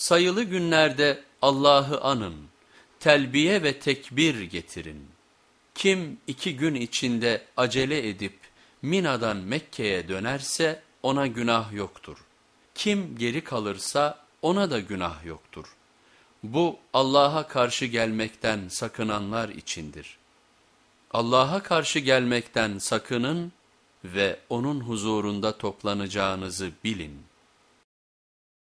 Sayılı günlerde Allah'ı anın, telbiye ve tekbir getirin. Kim iki gün içinde acele edip Mina'dan Mekke'ye dönerse ona günah yoktur. Kim geri kalırsa ona da günah yoktur. Bu Allah'a karşı gelmekten sakınanlar içindir. Allah'a karşı gelmekten sakının ve onun huzurunda toplanacağınızı bilin.''